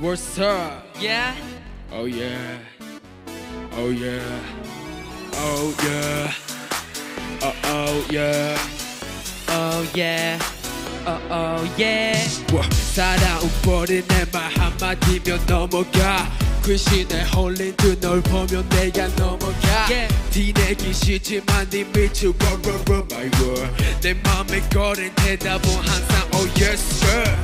what's up? Yeah. Oh yeah. Oh yeah. Oh yeah. Oh oh yeah. Oh yeah. Oh oh yeah. 와, 살아온 버린 내말 한마디면 넘어가 근신에 홀린 두 널 보면 내가 넘어가 Yeah. 티내기 싫지만 네 미쳐 run run run my world 내 맘에 거린 대답은 항상 oh yes sir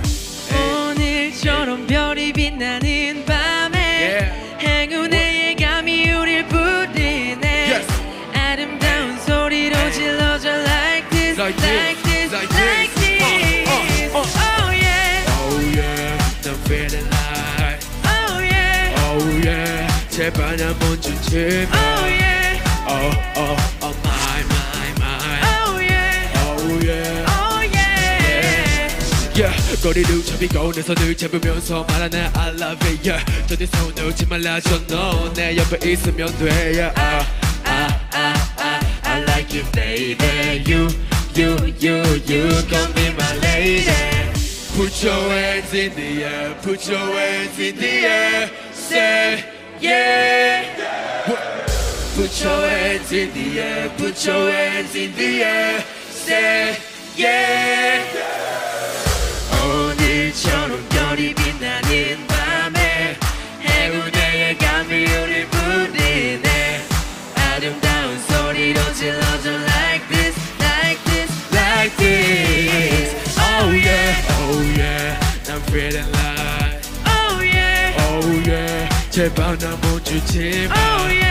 like this Like this, Uh, uh, uh. oh yeah Oh yeah 난 feeling like oh yeah Oh yeah 제발 난 멈추지 마 oh yeah Oh oh oh my my my oh yeah Oh yeah oh yeah yeah, 거리를 접이고 내 손을 잡으면서 말하는 I love it yeah 더 이상 놓지 말라줘 너내 옆에 있으면 돼 yeah ah, ah, ah, ah, I like you baby you you you you gon' be my lady Put your hands in the air put your hands in the air say yeah Put your hands in the air put your hands in the air say yeah 오늘처럼 별이 빛나는 밤에 행운의 예감이 우릴 제발 나 멈추지 마. oh yeah